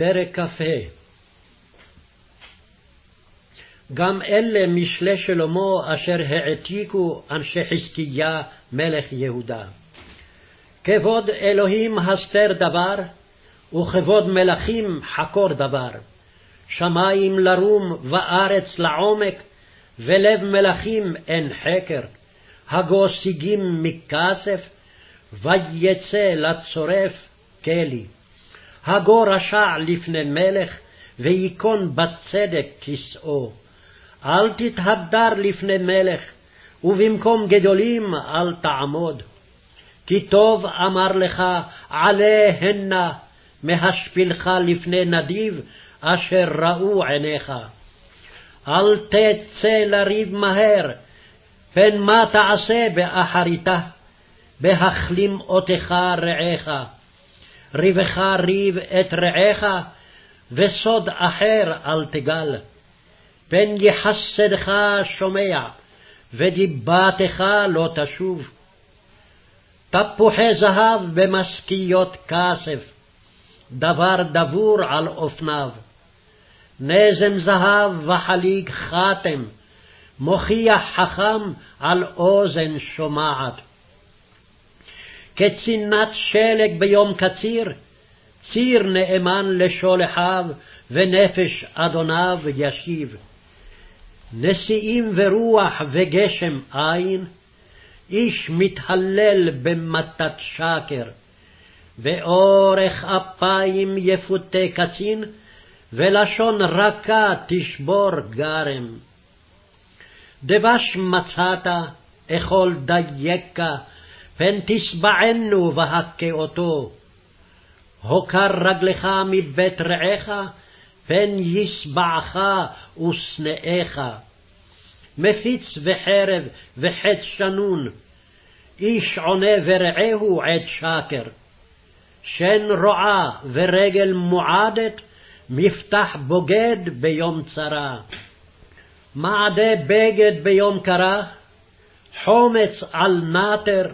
פרק כ"ה גם אלה משלי שלמה אשר העתיקו אנשי חזקיה מלך יהודה. כבוד אלוהים הסתר דבר, וכבוד מלכים חקור דבר. שמים לרום וארץ לעומק, ולב מלכים אין חקר. הגו סיגים מכסף, ויצא לצורף כלי. הגו רשע לפני מלך, ויכון בצדק כסאו. אל תתהדר לפני מלך, ובמקום גדולים אל תעמוד. כי טוב אמר לך, עלה הנה, מהשפילך לפני נדיב, אשר ראו עיניך. אל תצא לריב מהר, פן מה תעשה באחריתה, בהכלים אותך רעך. ריבך ריב את רעך, וסוד אחר אל תגל. פן יחסדך שומע, ודיבתך לא תשוב. תפוחי זהב במשכיות כסף, דבר דבור על אופניו. נזם זהב וחליג חתם, מוכיח חכם על אוזן שומעת. כצינת שלג ביום קציר, ציר נאמן לשולחיו, ונפש אדוניו ישיב. נשיאים ורוח וגשם אין, איש מתהלל במתת שקר. ואורך אפיים יפותה קצין, ולשון רכה תשבור גרם. דבש מצאת, אכול דייקה, פן תשבענו והכה אותו. הוקר רגלך מבית רעך, פן ישבעך ושנאיך. מפיץ וחרב וחץ שנון, איש עונה ורעהו עת שקר. שן רועה ורגל מועדת, מפתח בוגד ביום צרה. מעדה בגד ביום קרה, חומץ על נטר,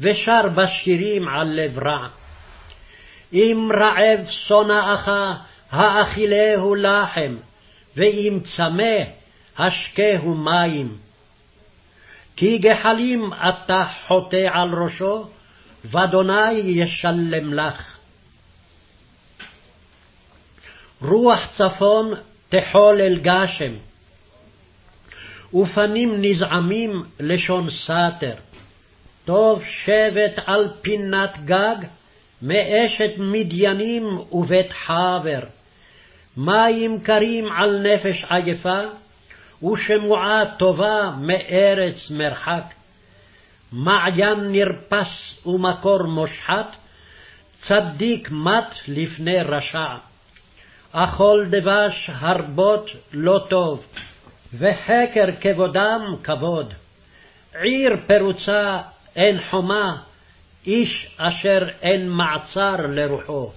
ושר בשירים על לב רע. אם רעב שונאך, האכילהו לחם, ואם צמא, השקהו מים. כי גחלים אתה חוטא על ראשו, ואדוני ישלם לך. רוח צפון תחולל גשם, ופנים נזעמים לשון סתר. טוב שבט על פינת גג, מאשת מדיינים ובית חבר. מים קרים על נפש עייפה, ושמועה טובה מארץ מרחק. מעיין נרפס ומקור מושחת, צדיק מת לפני רשע. אכול דבש הרבות לא טוב, וחקר כבודם כבוד. עיר פרוצה אין חומה, איש אשר אין מעצר לרוחו.